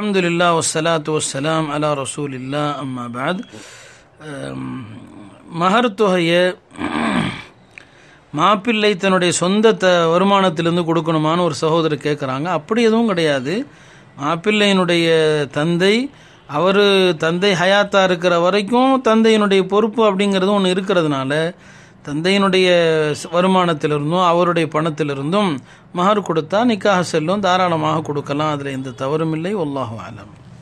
அல்ஹம்துலில்லா வசலாத்து வசலாம் அலா ரசூலில்லா அம்மா பாத் அம், மகர் தொகையை மாப்பிள்ளை தன்னுடைய சொந்த த வருமானத்திலிருந்து கொடுக்கணுமான்னு ஒரு சகோதரர் கேட்குறாங்க அப்படி எதுவும் கிடையாது மாப்பிள்ளையினுடைய தந்தை அவர் தந்தை ஹயாத்தா இருக்கிற வரைக்கும் தந்தையினுடைய பொறுப்பு அப்படிங்கிறது ஒன்று இருக்கிறதுனால தந்தையினுடைய வருமானத்திலிருந்தும் அவருடைய பணத்திலிருந்தும் மகர் கொடுத்தா நிக்காக செல்லும் தாராளமாக கொடுக்கலாம். அதில் எந்த தவறும் இல்லை. ஒல்லாஹு ஆலம்